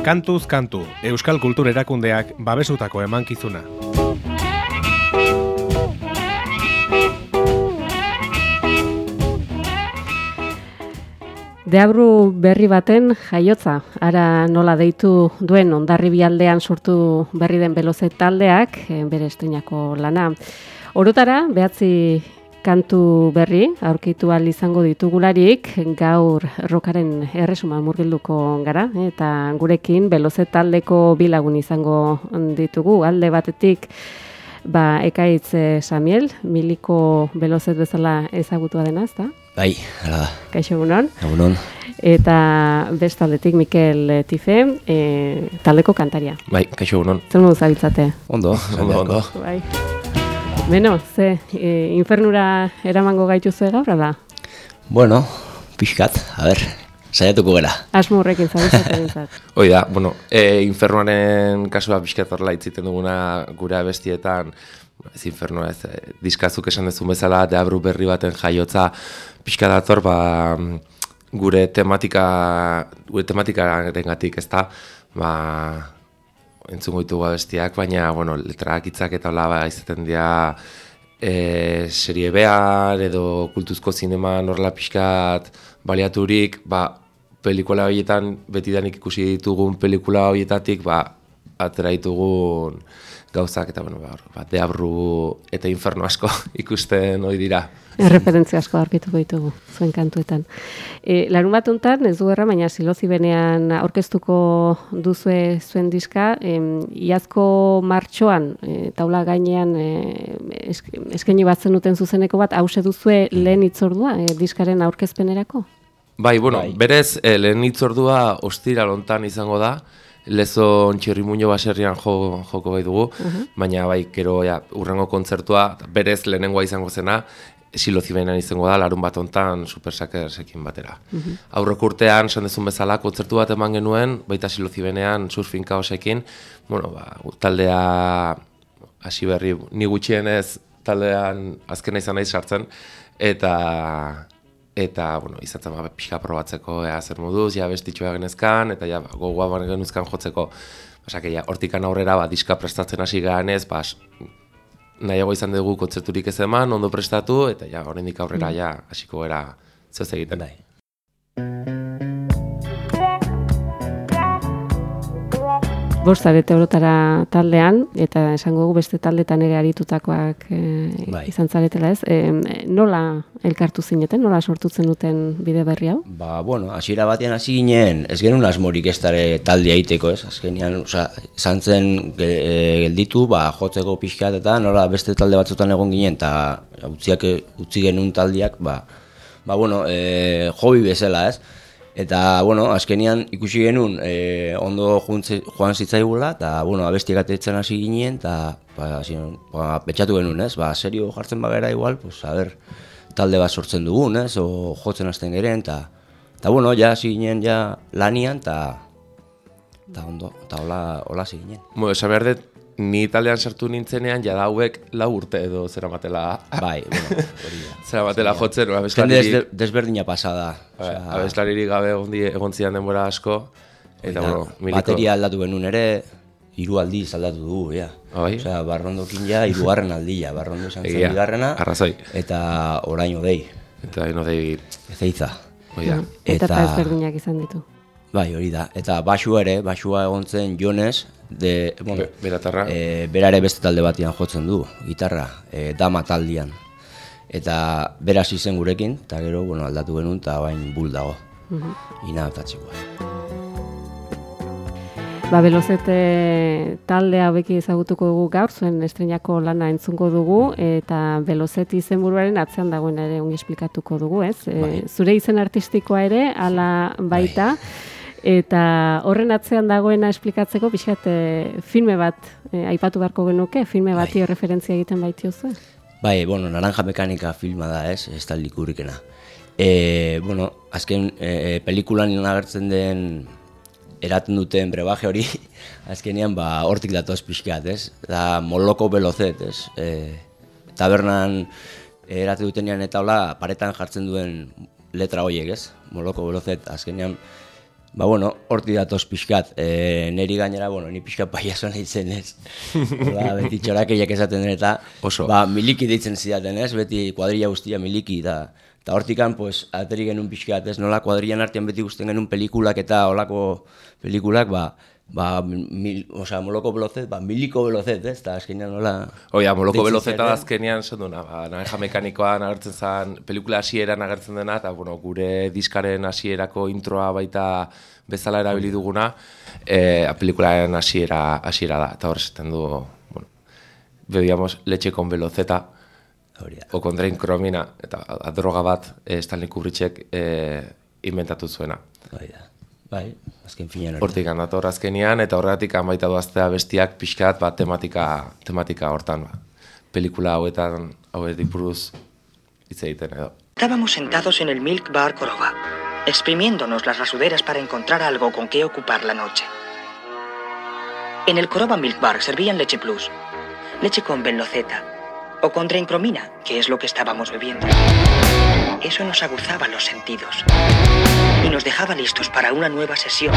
Kantuz kantu, Euskal Kultur Erakundeak babesutako emankizuna. Deabru berri baten jaiotza, ara nola deitu duen ondarri bialdean sortu berri den belozet taldeak, eh, bere estrenako lana. Orotara, behatzi kantu berri, aurkitu al izango ditugularik, gaur rokaren erresuma murgilduko gara, eta gurekin belozet taldeko bilagun izango ditugu, alde batetik, Ba, ekaitz eh, Samiel, miliko belozet bezala ezagutua dena, ezta? Bai, hala da. Kaixo egunon. Egunon. Eta bestaldetik Mikel Tife, e, taldeko kantaria. Bai, kaixo egunon. Zer modu zabiltzate? Ondo, ondo, ondo. Bai. Beno, ze, e, infernura eramango gaituzue gaur, ala? Bueno, pixkat, a ber, saiatuko gara. Asmo horrekin bintzat. Hoi da, bueno, e, infernuaren kasua pixkat horrela itziten duguna gure abestietan, ez infernua ez, e, diskazuk esan dezun bezala, deabru berri baten jaiotza, pixka dator, ba, gure tematika, gure tematika dengatik, ez da, ba, entzungo ditugu abestiak, baina, bueno, letrak hitzak eta hola, ba, izaten dira, e, serie behar edo kultuzko zinema norla pixkat baliaturik, ba, pelikula horietan betidanik ikusi ditugun pelikula horietatik, ba, atera ditugun gauzak eta bueno, ba, ba, deabru eta inferno asko ikusten hori dira. Erreferentzia asko aurkituko ditugu zuen kantuetan. E, larun bat untan, ez du erra, baina silozi benean aurkeztuko duzue zuen diska, e, iazko martxoan, e, taula gainean e, eskaini bat zenuten zuzeneko bat, hause duzue lehen itzordua e, diskaren aurkezpenerako? Bai, bueno, bai. berez, e, lehen itzordua ostira lontan izango da, lezo txirrimuño baserrian jo, joko bai dugu, baina bai, kero ja, urrengo kontzertua, berez lehenengoa izango zena, silozibenan izango da, larun bat ontan supersakersekin batera. Uh -huh. Aurrok urtean, dezun bezala, kontzertu bat eman genuen, baita silozibenean surfin kaosekin, bueno, ba, taldea hasi berri, ni gutxienez taldean azkena izan nahi sartzen, eta eta bueno, izatzen ba, pixka probatzeko ea zer moduz, ja bestitxoa genezkan, eta ja gogoa ban genuzkan jotzeko, basak, ja, hortikan aurrera ba, diska prestatzen hasi gahanez, ba, nahiago izan dugu kontzerturik ez eman, ondo prestatu, eta ja, horrendik aurrera mm. ja, hasiko gara zehoz egiten. Bai. Bost arete orotara taldean, eta esango gu beste taldetan ere aritutakoak e, bai. izan zaretela ez. E, nola elkartu zineten, nola sortutzen duten bide berri hau? Ba, bueno, hasiera batean hasi ginen, ez genuen asmorik ez dara talde aiteko ez, azkenean, oza, esan zen e, gelditu, ba, jotzeko pixkat eta nola beste talde batzutan egon ginen, eta utziak, utzi genuen taldiak, ba, ba bueno, e, hobi bezala ez, Eta, bueno, azkenian ikusi genuen e, ondo juntze, joan zitzaigula, eta, bueno, abesti gatetzen hasi ginen, eta, ba, zinon, ba, betxatu genuen, ez? Ba, serio jartzen bagera igual, pues, a ber, talde bat sortzen dugun, ez? O jotzen hasten geren, eta, eta, bueno, ja hasi ginen, ja lanian, eta, eta ondo, eta hola, hola hasi ginen. Bueno, esan behar dut, ni taldean sartu nintzenean ja hauek lau urte edo zera matela bai bueno zera matela jotzen abeslariri desberdina pasada. Bai, o sea, abeslariri gabe egon egon zian denbora asko. Eta bueno miliko... bateria aldatu genuen ere hiru aldi aldatu dugu ja. Ah, bai? o sea barrondokin ja hirugarren aldia barrondo izan zen bigarrena arrazoi. eta oraino dei eta oraino dei ezeiza. Oida. Eta, eta ezberdinak izan ditu. Bai, hori da. Eta basua ere, basua egon zen Jones, de, bueno, Be, e, berare beste talde batian jotzen du, gitarra, e, dama taldian. Eta beraz izen gurekin, eta gero bueno, aldatu genuen, eta bain bul dago. Mm -hmm. Ina Ba, Belozete taldea beki ezagutuko dugu gaur, zuen estrenako lana entzungo dugu, eta Belozeti izenburuaren atzean dagoen ere ungi esplikatuko dugu, ez? E, bai. zure izen artistikoa ere, ala baita, bai. Eta horren atzean dagoena esplikatzeko, pixkat, e, filme bat, e, aipatu beharko genuke, filme bati bai. referentzia egiten baitiozu? Bai, bueno, Naranja Mekanika filma da, ez, ez da likurikena. E, bueno, azken e, pelikulan agertzen den eraten duten brebaje hori, azkenean, ba, hortik datoz pixkat, ez? Da, moloko belozet, ez? E, tabernan eratu dutenean eta hola, paretan jartzen duen letra horiek, ez? Moloko belozet, azkenean, Ba, bueno, horti datoz pixkat, e, neri gainera, bueno, ni pixkat paiaso nahi zen ez. ba, beti txorakeiak esaten den eta, Oso. ba, miliki deitzen zidaten ez, beti kuadrilla guztia miliki, da, eta hortikan, pues, ateri genuen pixkat ez, nola kuadrillan artean beti guztien genuen pelikulak eta olako pelikulak, ba, ba, mil, osea, moloko velozet, ba, miliko velozet, ez, eta azkenean nola... Oia, moloko belozeta da azkenean esan duna, ba, naranja mekanikoan agertzen zen, pelikula hasieran agertzen dena, eta bueno, gure diskaren hasierako introa baita bezala erabili duguna, e, pelikularen hasiera hasiera da, eta hor esaten du, bueno, bebíamos leche con da. o con drain cromina, eta a- droga bat eh, Stanley Kubrickek e, inventatu zuena. Bai da. Bai, azken finean hori. Hortik dator azkenian, eta horregatik baita doaztea bestiak pixkat bat tematika, tematika hortan. Ba. Pelikula hauetan, hauetik buruz hitz egiten edo. Estábamos sentados en el Milk Bar Korova, exprimiéndonos las rasuderas para encontrar algo con qué ocupar la noche. En el Korova Milk Bar servían leche plus, leche con veloceta o con drencromina, que es lo que estábamos bebiendo. Eso nos aguzaba los sentidos. Y nos dejaba listos para una nueva sesión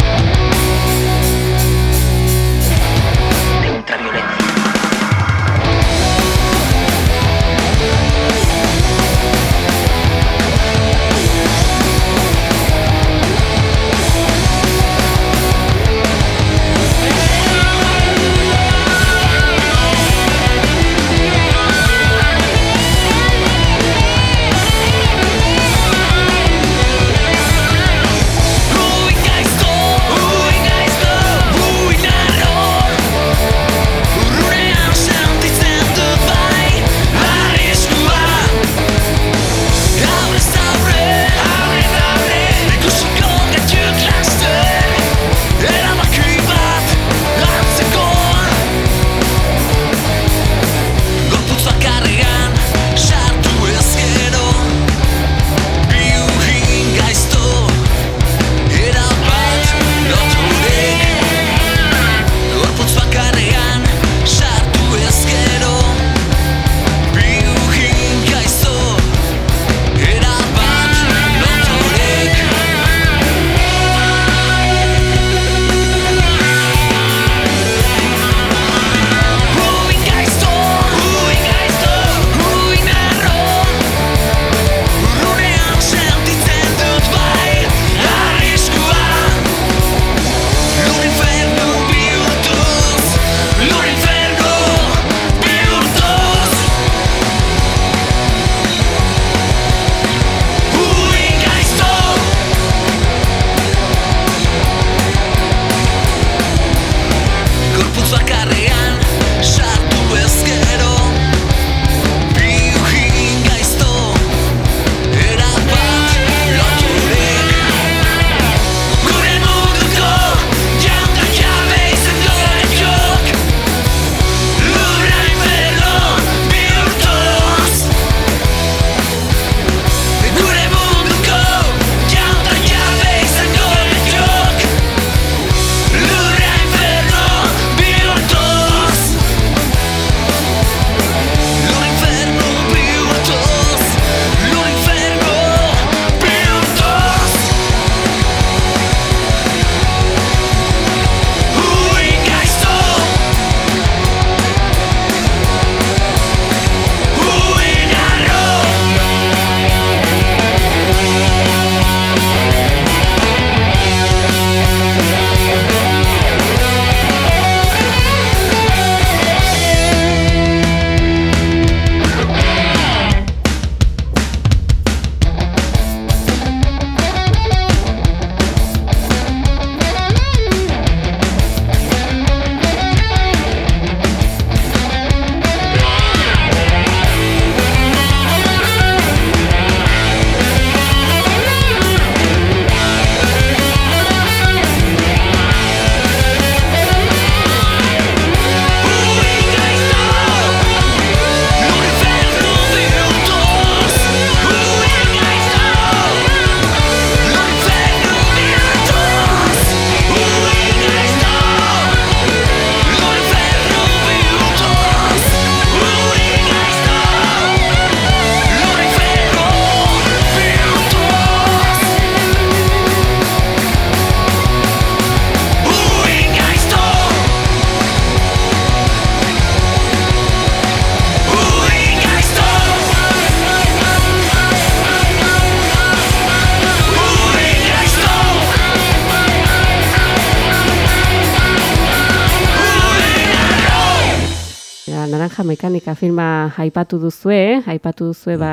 Mekanika filma aipatu duzue, aipatu duzue ba,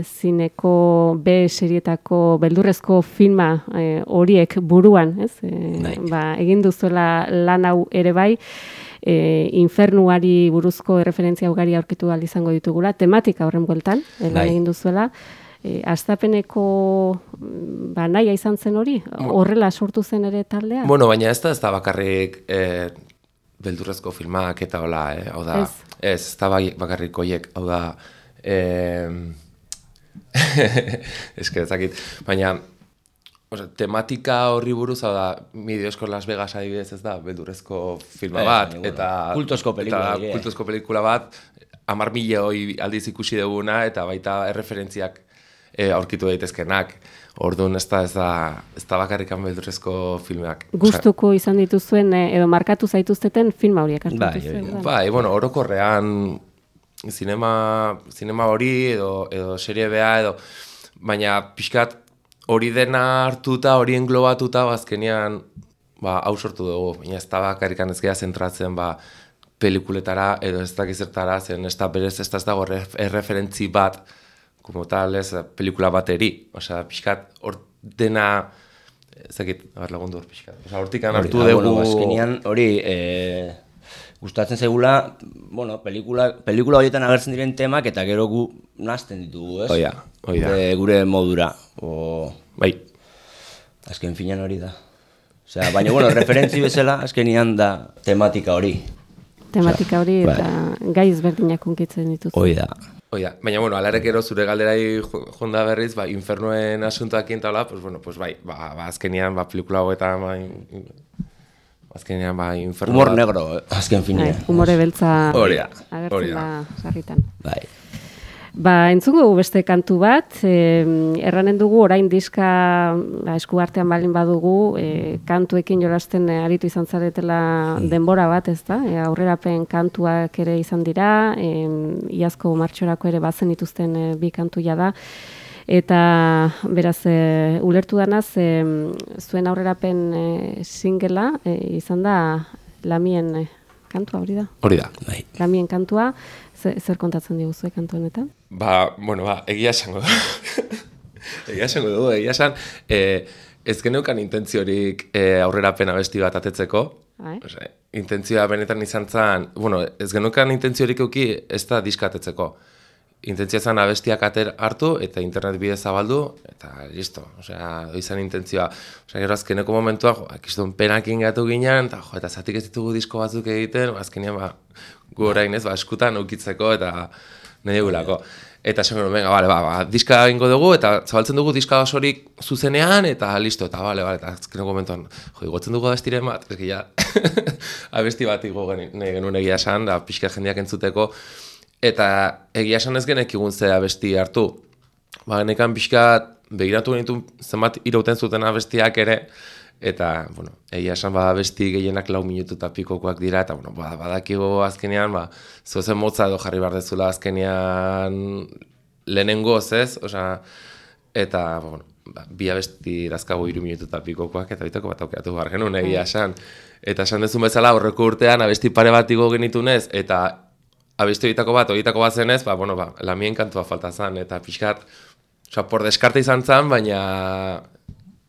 zineko B serietako beldurrezko filma eh, horiek buruan, ez? Bai. ba, egin duzuela lan hau ere bai, e, infernuari buruzko erreferentzia ugari aurkitu ahal izango ditugula, tematika horren bueltan, lan Bai. egin duzuela, e, astapeneko ba, nahia izan zen hori, horrela sortu zen ere taldea? Bueno, baina ez da ez da bakarrik eh, beldurrezko filmak eta hola, eh? hau da, Ez. Ez, ez da bakarrik hoiek, hau da, eh, eske ez dakit, baina, Osa, tematika horri buruz, hau da, mi Diosko Las Vegas adibidez ez da, beldurrezko filma Ez, bat, bueno, eta... kultozko pelikula eta kultozko pelikula bat, amar mila hoi aldiz ikusi duguna, eta baita erreferentziak e, aurkitu daitezkenak. Orduan ez da, ez da, ez da bakarrikan beldurrezko filmeak. Gustuko izan dituzuen eh, edo markatu zaituzteten filma horiek hartu Bai, bai. Bai, bueno, orokorrean zinema, zinema hori edo, edo serie bea edo, baina pixkat hori dena hartuta, hori englobatuta, ba, azkenean, ba, hau sortu dugu, baina ez da bakarrikan ez geha zentratzen, ba, pelikuletara edo ez dakizertara, zen ez da berez, ez da ez dago erref- erreferentzi bat, como tal, ez, pelikula bateri, osea, pixkat, hor dena, ez dakit, abar lagundu hor pixkat, osea, hortikan hartu Hori da, dugu... Bueno, azkenean hori e, gustatzen zaigula, bueno, pelikula, pelikula horietan agertzen diren temak eta gero gu nazten ditugu, ez? Hoi da, hoi da. Gure, gure modura. O, Bai, azken finean hori da. Osea, baina, bueno, referentzi bezala, azkenian da tematika hori. Tematika hori bai. eta gai ezberdinak unkitzen dituzu. Hoi da. Oia, baina bueno, alarek gero zure galderai jo- jonda berriz, ba, infernuen asuntoak hola, pues bueno, pues bai, ba, ba azkenean, ba, pelikula hauetan, ba, in- azkenean, ba, infernu Humor negro, eh, azken finean. umore beltza Hori da, hori da. da sarritan. Bai. Ba, entzungo dugu beste kantu bat, e, erranen dugu orain diska ba, esku artean balin badugu, e, kantuekin jolasten e, aritu izan zaretela denbora bat, ez da? E, aurrerapen kantuak ere izan dira, e, iazko martxorako ere bazen dituzten e, bi kantuia da, eta beraz, e, ulertu danaz, e, zuen aurrerapen e, singela e, izan da lamien e, kantua hori da? Hori da. Bai. Lamien kantua, ze- zer kontatzen diguzue kantu honetan? Ba, bueno, ba, egia esango du. egia esango du, egia esan, eh, ez geneukan intentziorik eh, aurrerapen abesti bat atetzeko, Bai. Osea, intentzioa benetan izan zen, bueno, ez genukan intentziorik euki ez da diska atetzeko. Intentzioa zen abestiak ater hartu eta internet bidez zabaldu, eta listo, osea, izan intentzioa. Osea, gero azkeneko momentua, jo, akiztun penak ingatu ginen, eta jo, eta zatik ez ditugu disko batzuk egiten, azkenean, ba, gu orain ez, ba, eskutan ukitzeko eta nahi dugulako. Eta esan genuen, venga, bale, ba, ba, diska egingo dugu, eta zabaltzen dugu diska osorik zuzenean, eta listo, eta bale, bale, eta azkeneko momentuan, jo, igotzen dugu abestiren bat, ez ja, abesti bat igo nahi genuen egia esan, da pixka jendeak entzuteko, eta egia esan ez genekigun ze abesti hartu. Ba, genekan pixka begiratu genitu zenbat irauten zuten abestiak ere, eta, bueno, egia esan ba, abesti gehienak lau minutu eta pikokoak dira, eta, bueno, ba, badakigu azkenean, ba, zozen motza edo jarri behar dezula azkenean lehenengoz ez, osea, eta, ba, bueno, ba, bi abesti dazkagu iru minutu eta pikokoak, eta bitako bat aukeratu behar genuen egia esan. Eta esan dezun bezala, horreko urtean abesti pare bat igo genitunez, eta abesti horietako bat, horietako bat zenez, ba, bueno, ba, lamien kantua falta zen, eta pixkat, osea, por deskarte izan zen, baina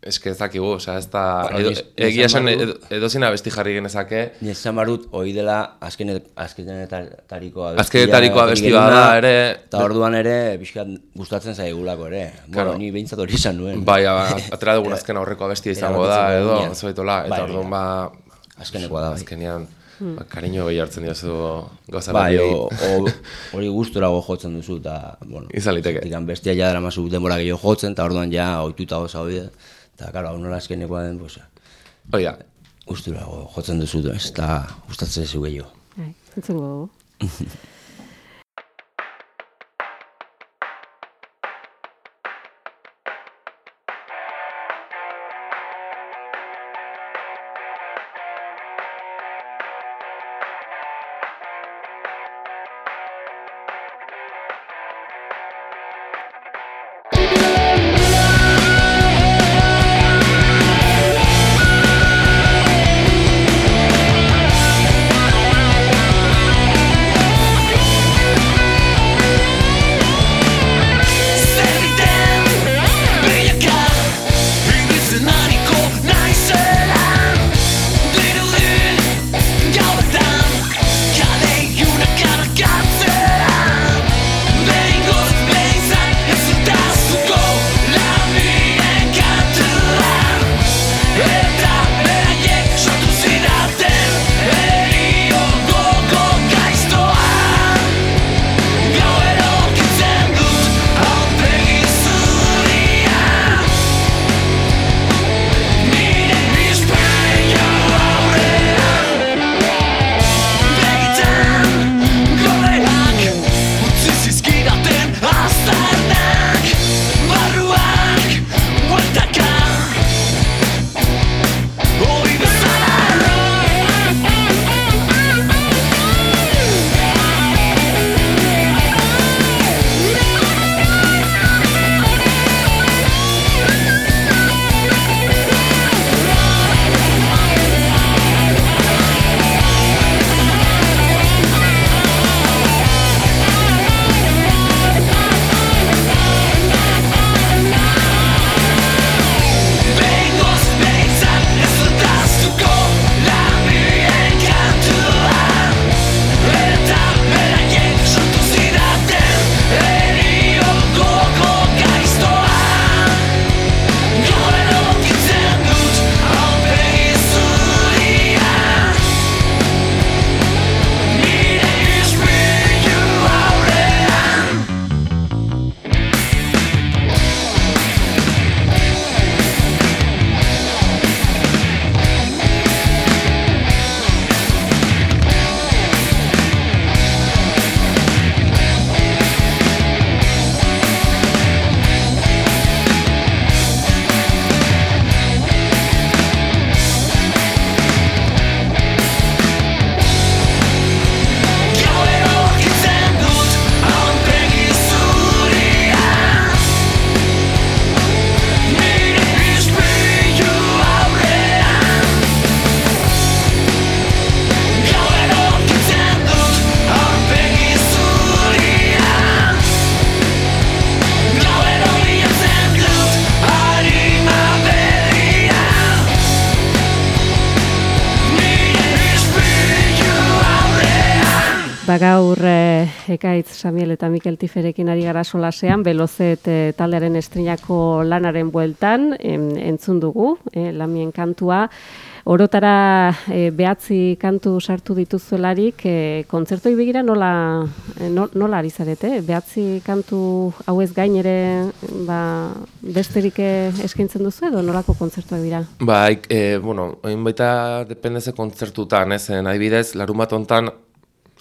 eske ez dakigu, osea, ez da, Bueno, edo, ni- ni egia esan, esan edo, edozin abesti jarri genezake, Ni esan barut, hoi dela azken, azkenetariko abestia. Azkenetariko abesti bada ere- Eta orduan ere, pixkat gustatzen zaigulako ere. Claro. Bueno, ni behintzat hori izan nuen. bai, a- atera dugun azken aurreko abestia izango da, edo, egunean. zoitola, eta Bai, orduan ba, Azkenekoa da, bai. azkenean, ba, kariño gehi hartzen diozu gauza Bai, bati. o, o, hori gustorago jotzen duzu, eta, bueno, Izan liteke. zertikan bestia ja dara mazu denbora gehiago jotzen, eta orduan ja oituta goza hori da. Eta, karo, hau nola azkenekoa den, pues, Hoi da, gusturago jotzen duzu, ez, eta gustatzen zu gehiago. Bai, entzungo Ekaitz Samuel eta Mikel Tiferekin ari gara solasean, Belozet eh, taldearen estrinako lanaren bueltan, em, entzun dugu, eh, lamien kantua. Orotara eh, behatzi kantu sartu dituzuelarik, eh, kontzertoi begira nola, no- nola ari zarete? Behatzi kantu hauez gain ere ba, besterik eskaintzen duzu edo nolako kontzertuak dira? Bai, e, bueno, oin baita dependeze kontzertutan, ez, nahi bidez, larun bat hontan,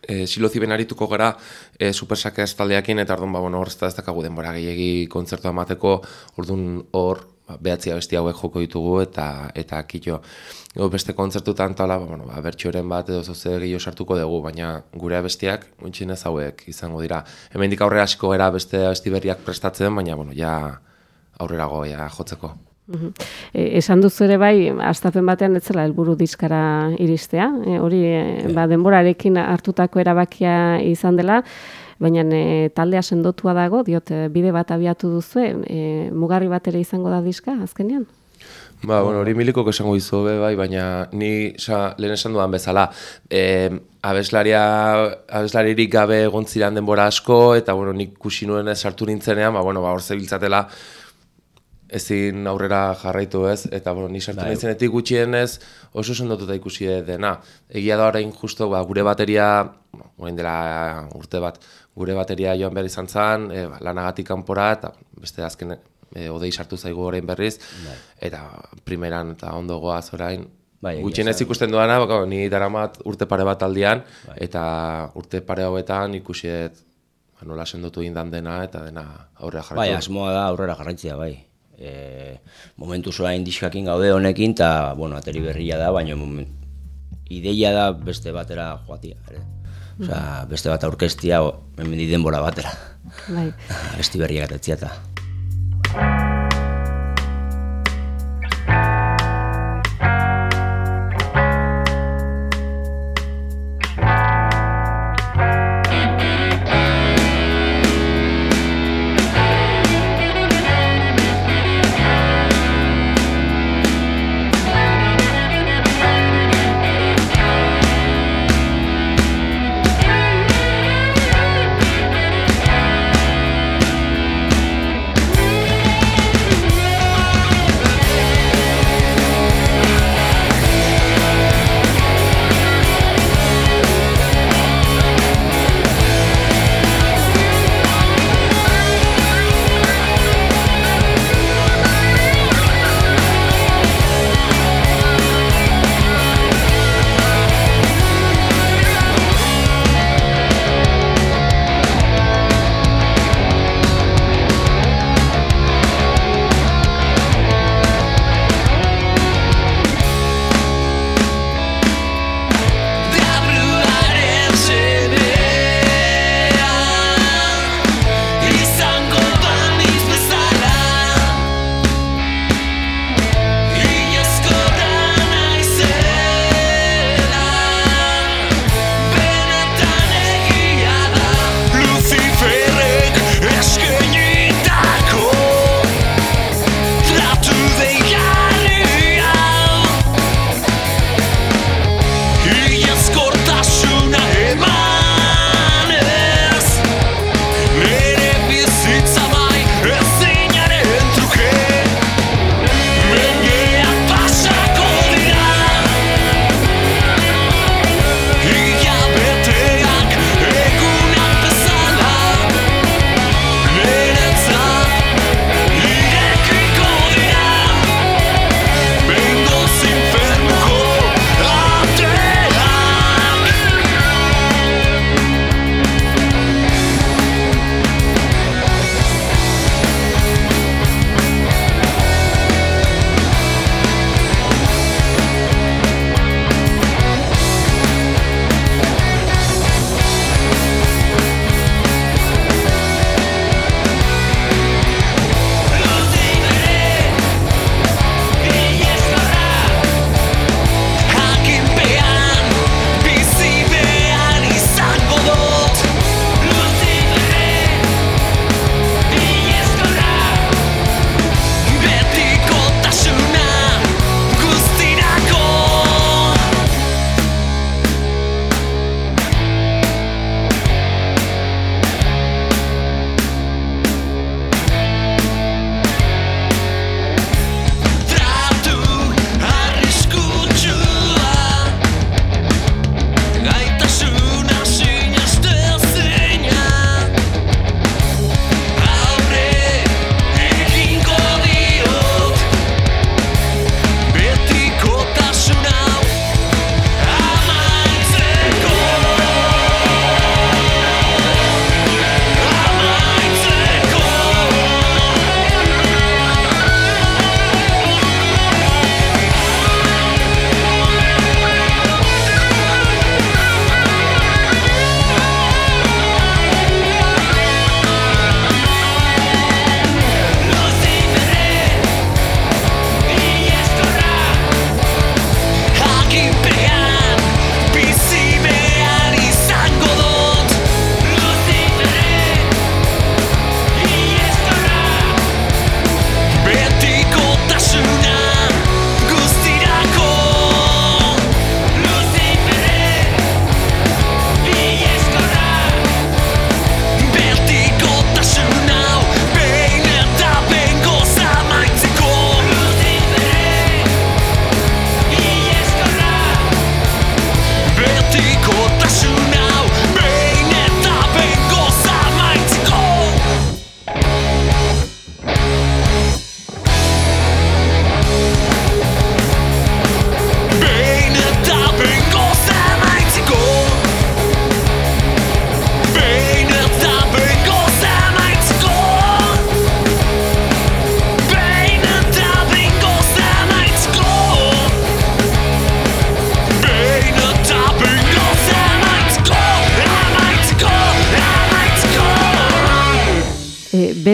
e, siloziben arituko gara e, supersake taldeakin eta orduan, ba, bueno, hor ez da ez dakagu denbora gehiagi kontzertua emateko, orduan hor, ba, behatzi abesti hauek joko ditugu eta eta kito. Gero beste kontzertutan tala, ba, bueno, ba, bertxoren bat edo zoze gehiago sartuko dugu, baina gure abestiak gutxienez hauek izango dira. Hemendik aurrera hasiko gara beste abesti berriak prestatzen, baina, bueno, ja aurrerago ja jotzeko. Mhm. E, esan duzu ere bai, astapen batean ez zela helburu diskara iristea. E, hori e, ba, denborarekin hartutako erabakia izan dela, baina e, taldea sendotua dago, diot, e, bide bat abiatu duzue, e, mugarri bat ere izango da diska, azkenean? Ba, bueno, hori milikok esango dizu be, bai, baina ni sa, lehen esan dudan bezala, e, abeslaria, abeslaririk gabe egon ziren denbora asko, eta bueno, nik kusi nuen sartu nintzenean, ba, bueno, ba, hor zebiltzatela, ezin aurrera jarraitu ez, eta bueno, ni sartu Bai. nintzenetik gutxienez oso sendotuta ikusi dena. Egia da orain justo ba, gure bateria, orain dela urte bat, gure bateria joan behar izan zen, e, ba, lanagatik kanpora eta beste azken e, odei sartu zaigu orain berriz, eta primeran eta ondo goaz orain, Bai, Gutxienez ikusten duana, baka, ni daramat urte pare bat aldian, eta urte pare hauetan ikusiet ba, nola sendotu indan dena, eta dena aurrera jarraitu. Bai, asmoa da aurrera jarraitzea, bai. E, momentu zorain diskakin gaude honekin, eta, bueno, ateri berria da, baina momen... ideia da beste batera joatia, ere. Osea, beste bat aurkestia, hemen denbora batera. Bai. Besti berriak atetzia eta.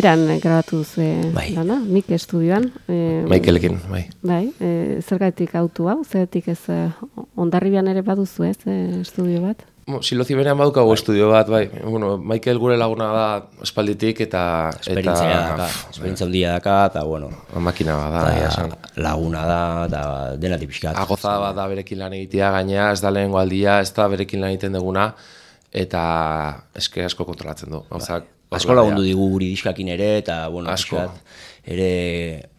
Beran grabatu zuen Bai. lana, Mik estudioan. E, Michaelekin, bai. Bai, e, zergatik autu hau, zergatik ez e, ondarribian ere baduzu ez e, estudio bat? Silozi berean badukagu estudio bat, bai. Bueno, Michael gure laguna da espalditik eta... Esperientzia eta, daka, esperientzia handia daka, eta bueno, Makina bat da, eta laguna da, eta denatik pixkat. Agoza bat da berekin lan egitea, gainea ez da aldia, ez da berekin lan egiten duguna, eta eske asko kontrolatzen du. Gauzak, Asko lagundu digu guri diskakin ere, eta, bueno, Asko. ere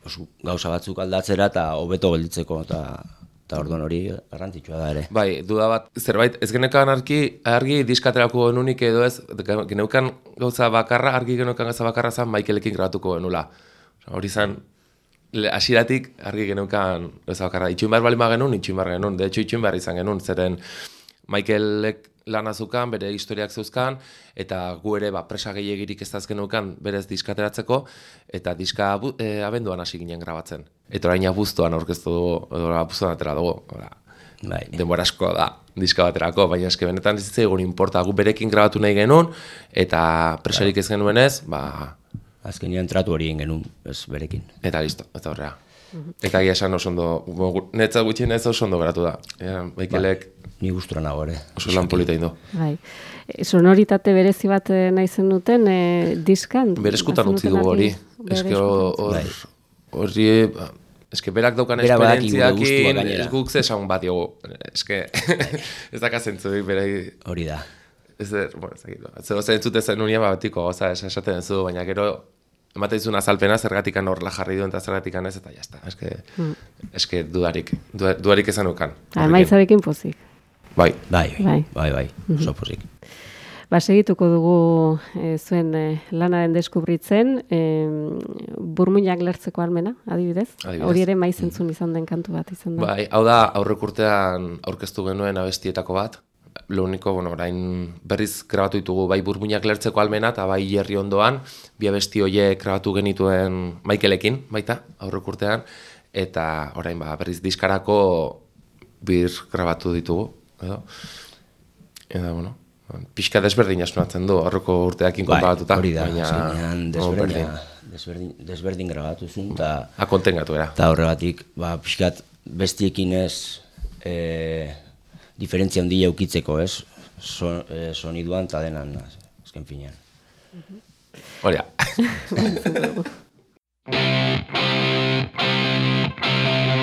os, gauza batzuk aldatzera, eta hobeto gelditzeko, eta, eta orduan hori garrantzitsua da ere. Bai, duda bat, zerbait, ez genekan argi, argi diskaterako genunik edo ez, geneukan gauza bakarra, argi geneukan gauza bakarra zen Michaelekin grabatuko genula. Hori zen, hasieratik argi geneukan gauza bakarra. Itxuin behar bali genuen, itxuin behar genuen. De hecho, itxuin behar izan genuen, zeren Michaelek lana zukan, bere historiak zeuzkan, eta gu ere ba, presa gehiagirik ez daz geneukan berez diskateratzeko, eta diska bu, e, abenduan hasi ginen grabatzen. Eta orain abuztuan aurkeztu dugu, abuztuan atera dugu. Ora, Bai, denbora asko da diska baterako, baina eske benetan ez zitzaigun inporta, gu berekin grabatu nahi genuen, eta presarik ez genuenez, ba, azkenean tratu hori egin genuen, ez berekin. eta listo, eta horrea. Eta gia esan oso ondo, netza gutxien ez oso ondo geratu da. Ja, Mikelek Ni gustura nago ere. oso lan polita indu. Bai. E, sonoritate berezi bat e, nahi zen duten e, diskan? Bereskutan utzi dugu hori. Eske bereskutan hor, Bai. hori, ba, eske berak daukan gustua esperientziakin, ez guk ze esan bat diogu. Eske, ez daka zentzuik bere Hori da. Ez er, bueno, ez dakit. Zer oza entzute zen unien, ba, betiko, oza, es- esaten zu, baina gero, ematen dizun azalpena, zergatikan horrela jarri duen, eta zergatikan ez, eta jazta. Eske, eske dudarik, du- dudarik esan ukan. Emaitzarekin pozik. Bai, Bai, Bai. bai, bai, bai, oso pozik. Ba, segituko dugu e, zuen e, lanaren deskubritzen, e, burmuinak lertzeko almena, adibidez. Adibidez. Hori ere maizentzun izan den kantu bat izan da. bai, hau da, aurrek urtean aurkeztu genuen abestietako bat, lo único, bueno, orain berriz grabatu ditugu bai burmuinak lertzeko almena eta bai jerri ondoan, bi abesti horiek grabatu genituen Michaelekin, baita, aurrek urtean, eta orain ba, berriz diskarako bir grabatu ditugu, edo. Eta, bueno, pixka desberdin asunatzen du, aurreko urteakin Bai, konparatuta. hori da, baina, desberdin, berdin. desberdin, desberdin grabatu zuen, eta A kontengatu era. eta horregatik, ba, pixkat bestiekin ez e, diferentzia handia eukitzeko, ez? So, e, soniduan eta denan, azken finean. Hori da.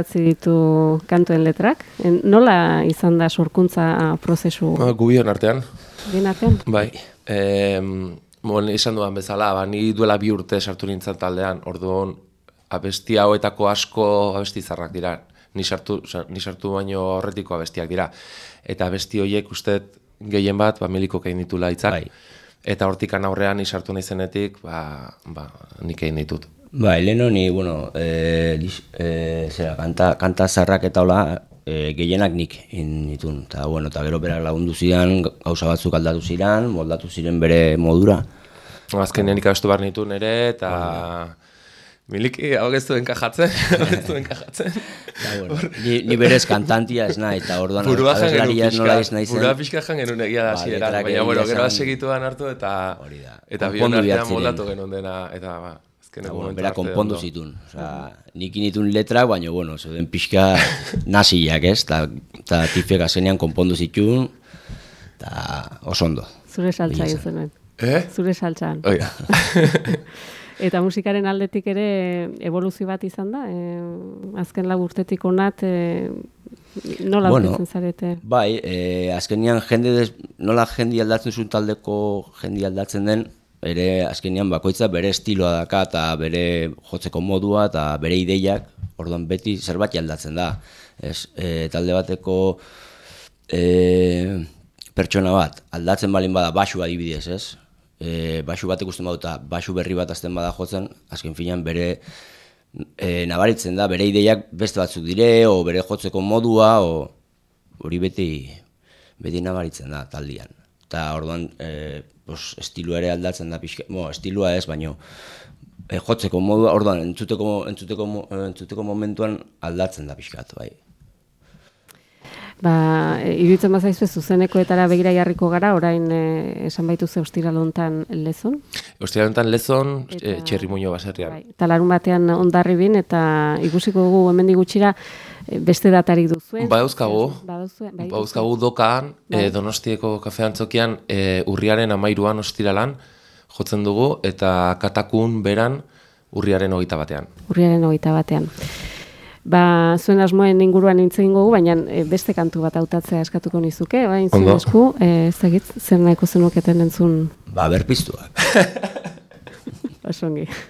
idatzi ditu kantuen letrak? Nola izan da sorkuntza prozesu Ba, Gubion artean, bien artean? bai. E, bon, esan duan bezala, ba, ni duela bi urte sartu nintzen taldean, orduan abesti hauetako asko abesti zarrak dira. Ni sartu, sa- ni sartu baino horretiko abestiak dira. Eta abesti horiek uste gehien bat, ba, miliko kein ditula hitzak. Bai. Eta hortikan aurrean ni sartu naizenetik, ba, ba, nik egin ditut. Bai, leheno ni, bueno, e, e, zera, kanta, kanta zarrak eta hola, e, gehienak nik egin nituen. Eta, bueno, eta gero berak lagundu zidan, gauza batzuk aldatu ziren, moldatu ziren bere modura. Azkenean ikastu behar nitu nere, eta... Miliki, hau ez du enkajatzen, ez du enkajatzen. Eta, bueno, ni, ni berez kantantia ez nahi, eta orduan abeslaria nola ez nahi zen. burua pixka jan genuen egia da Ba, hasieran, letrak baina, bueno, gero segituan hartu eta Hori da. eta bion artean moldatu genuen dena, eta ba, azkeneko bueno, momentu bera konpondu zitun. Osa, nik initun letrak, baina, bueno, zeuden pixka nasiak, ez? Ta, ta tifek azkenean konpondu zitun, eta oso ondo. Zure saltza zenuen. Eh? Zure saltzan. Oia. Eta musikaren aldetik ere evoluzio bat izan da? E, azken lau urtetik onat, e, nola Bueno, zarete? Bai, e, azkenean jende des, nola jendi aldatzen zuen taldeko jendi aldatzen den, ere azkenean bakoitza bere estiloa daka eta bere jotzeko modua eta bere ideiak, orduan beti zerbait aldatzen da. Ez, e, talde bateko e, pertsona bat aldatzen balin bada basu adibidez, ez? E, basu bat ikusten baduta, basu berri bat azten bada jotzen, azken finean bere e, nabaritzen da, bere ideiak beste batzuk dire, o bere jotzeko modua, o hori beti, beti nabaritzen da taldian. Eta orduan, e, pos, estilua ere aldatzen da pixka, bo, estilua ez, baino, e, jotzeko modua, orduan, entzuteko, entzuteko, mo- entzuteko momentuan aldatzen da pixkat, bai. Ba, iruditzen bazaizu zuzenekoetara begira jarriko gara, orain e, esan baitu ze ostiralontan lezon. Ostia honetan lezon, Eta- e, txerri muño baserrian. Bai, eta larun batean ondarribin, eta ikusiko dugu hemendik gutxira beste datarik duzuen. Badauzkagu. Baduzue, bai, Bauzkagu dokaan, Bai. e, Donostieko kafe antzokian, e, urriaren amairuan ostiralan, jotzen dugu, eta katakun beran urriaren hogeita batean. Urriaren hogeita batean. Ba, zuen asmoen inguruan hitz egingo dugu, baina e, beste kantu bat hautatzea eskatuko nizuke, bai, zuen esku, e, ez dakit, zer nahiko zenuketen entzun Ba, berpiztuak. osongi.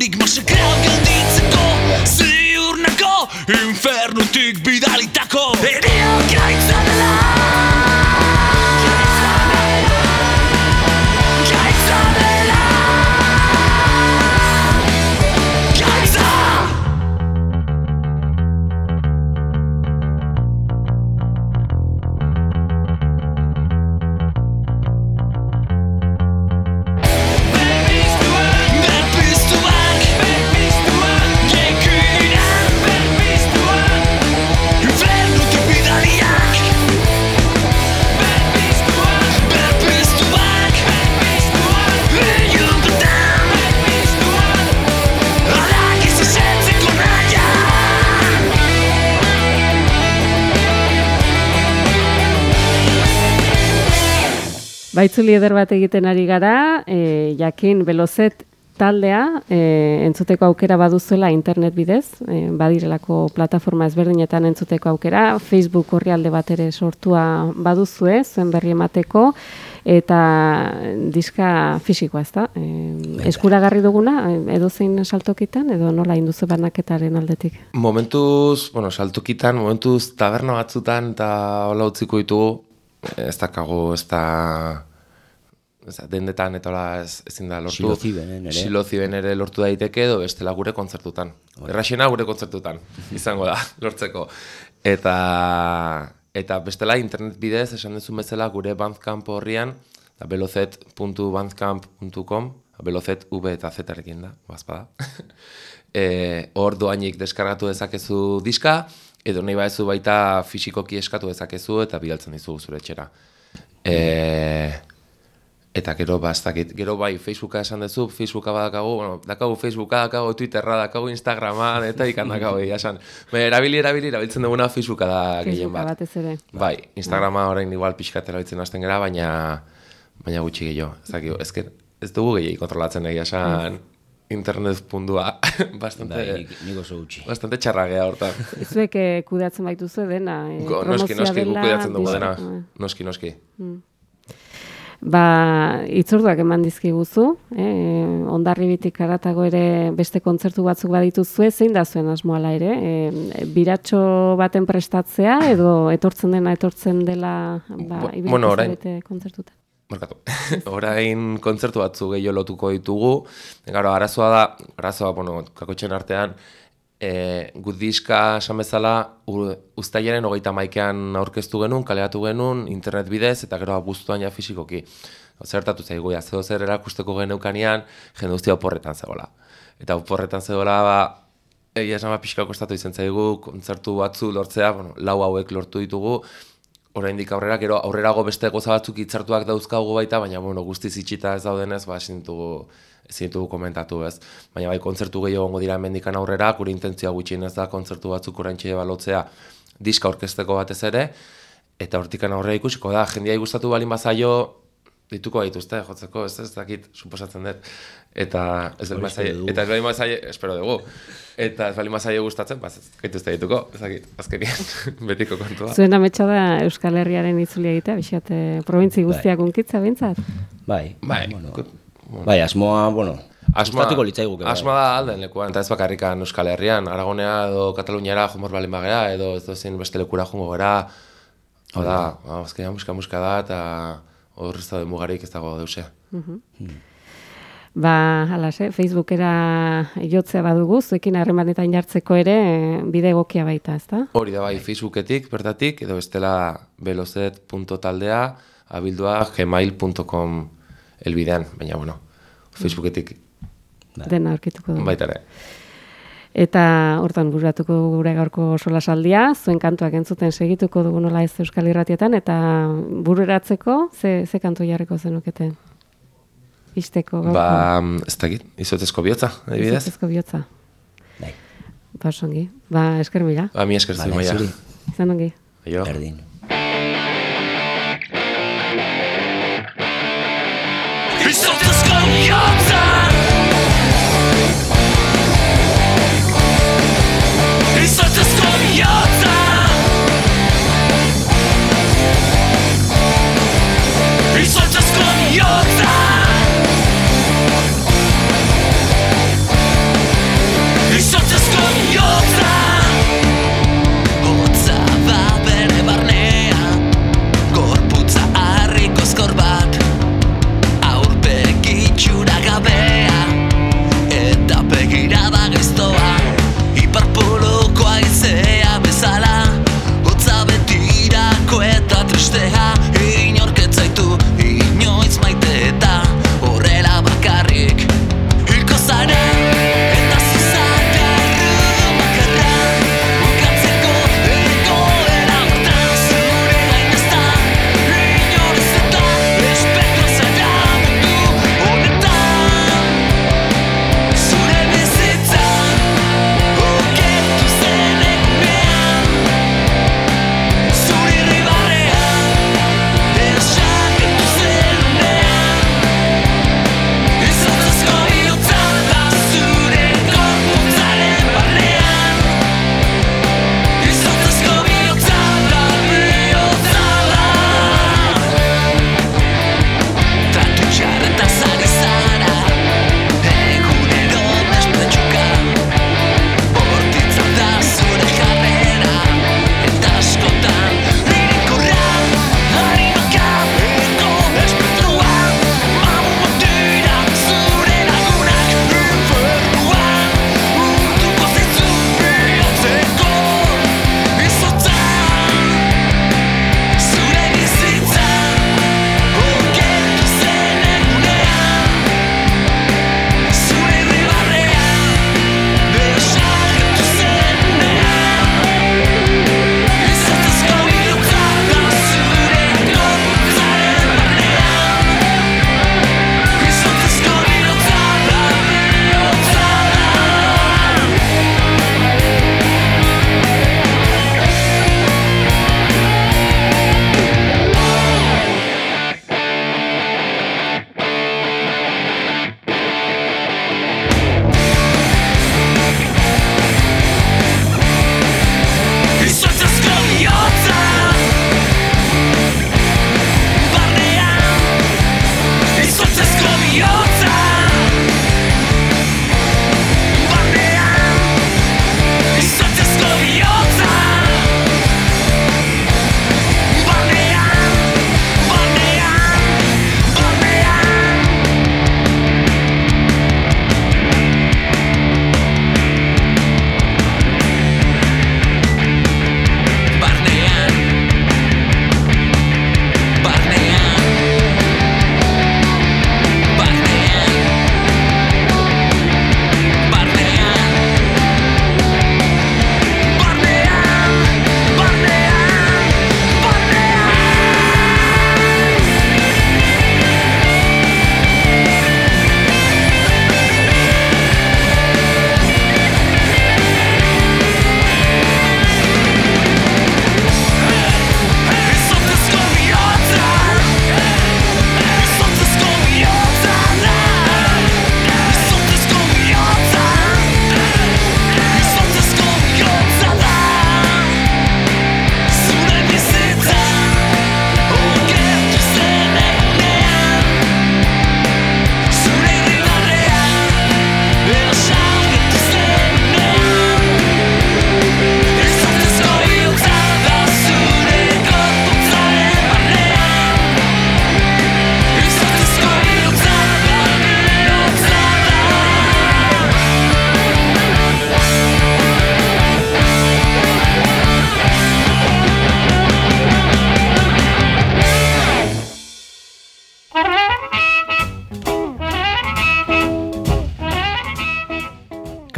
ez da Baitzuli eder bat egiten ari gara, e, jakin belozet taldea e, entzuteko aukera baduzuela internet bidez, e, badirelako plataforma ezberdinetan entzuteko aukera, Facebook orrialde bat ere sortua baduzue, zuen berri emateko, eta diska fisikoa ez da? E, eskuragarri duguna, e, edo zein saltokitan, edo nola induzu banaketaren aldetik? Momentuz, bueno, saltukitan, momentuz taberna batzutan eta hola utziko ditugu, ez dakago, ez da, ez da, dendetan eta hola ez, ezin da lortu. Silozibenen ere. Silozibenen ere lortu daiteke edo bestela gure kontzertutan. Erraxena gure kontzertutan, izango da, lortzeko. Eta, eta bestela internet bidez, esan duzun bezala gure Bandcamp horrian, da belozet.bandcamp.com, belozet V eta Z-rekin da, bazpada. e, hor doainik deskargatu dezakezu diska, edo nahi baezu baita fisikoki eskatu dezakezu eta bidaltzen dizugu zure etxera. E, eta gero ba, ez dakit, gero bai Facebooka esan duzu, Facebooka badakagu, bueno, dakagu Facebooka, dakagu Twitterra, dakagu Instagrama, eta ikan dakagu egia esan. Erabili, erabili, erabiltzen duguna Facebooka da gehien bat. batez ere. Bai, Instagrama orain igual pixkat erabiltzen hasten gara, baina baina gutxi gehiago. Ez dakit, ez, ez dugu gehiagi kontrolatzen egia esan internet pundua bastante, Bai, nik, nik oso gutxi. bastante txarragea hortan. Zuek eh, kudeatzen baituzu dena, e, Go- noski, noski, guk kudeatzen dugu dena. diska- Noski, noski. Ba, itzorduak eman dizkiguzu, eh, ondarribitik aratago ere beste kontzertu batzuk badituzue, zein da zuen asmoala ere? E, biratxo baten prestatzea edo etortzen dena etortzen dela ba, bueno, orain- zarete Markatu. Orain kontzertu batzu gehiago lotuko ditugu. Garo, arazoa da, arazoa, bueno, kakotxen artean, e, gut diska esan bezala, uztailaren hogeita maikean aurkeztu genuen, kaleatu genuen, internet bidez, eta gero abuztuan ja fisikoki. Zertatu zaigu, ja, zeo zer erakusteko geneukanean, jende guztia oporretan zegoela. Eta oporretan zegoela, ba, egia esan ba, pixka kostatu izan zaigu, kontzertu batzu lortzea, bueno, lau hauek lortu ditugu, oraindik aurrera, gero aurrerago beste goza batzuk hitzartuak dauzkagu baita, baina bueno, guztiz itxita ez daudenez, ba ezin ditugu ezin ditugu komentatu, ez. Baina bai kontzertu gehiago dira hemendikan aurrera, gure intentzioa gutxienez da kontzertu batzuk oraintxe balotzea diska orkesteko batez ere, eta hortikan aurrera ikusiko da, jendiai gustatu balin bazaio, dituko gaituzte, jotzeko, ez ez dakit, suposatzen dut. Eta ez espero dugu. eta ez balin bazaie, espero dugu. Eta ez balin bazaie gustatzen, ba, ez gaituzte dituko, ez dakit, azkenien, betiko kontua. Zuen ametsa da Euskal Herriaren itzuli egitea, bixat, eh, probintzi guztiak unkitza bintzat? Bai, Bai, bueno, gut- bai, asmoa, bueno, Asma, gustatuko litzaiguke. bai. asma da alden lekuan, eta ez bakarrikan Euskal Herrian, Aragonea edo Kataluniara jomor balin bagera, edo ez dozein beste lekura jongo gara, hau da, ba, azkenean muska muska da, eta hor ez da mugarik ez dago deusea. Ba, alase, Facebookera jotzea badugu, zuekin harremanetan jartzeko ere eh, bide egokia baita, ezta? Hori da bai Facebooketik, bertatik, edo bestela velozet.taldea, abildua gmail.com elbidean, baina bueno, Facebooketik Dena aurkituko dugu. baita ere. Eta hortan buratuko gure gaurko solasaldia, zuen kantuak entzuten segituko dugu nola ez Euskal Irratietan, eta bururatzeko, ze, ze kantu jarriko zenuketen? Isteko gaurko. Ba, ez dakit, izotezko bihotza, adibidez. Izotezko bihotza. Bai, Ba, osongi. Ba, esker mila. Ba, mi esker Vale, maia. Izan ongi. Aio. berdin.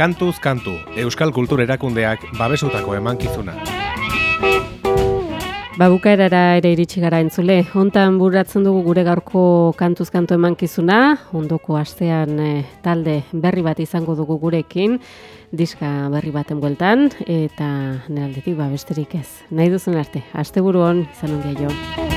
Kantuz kantu, Euskal Kultur Erakundeak babesutako emankizuna. Ba, bukaerara ere iritsi gara entzule. Hontan buratzen dugu gure gaurko kantuz kantu emankizuna, ondoko astean eh, talde berri bat izango dugu gurekin, diska berri baten bueltan, eta nire aldetik ba, besterik ez. Nahi duzun arte, asteburuan izan ondia jo.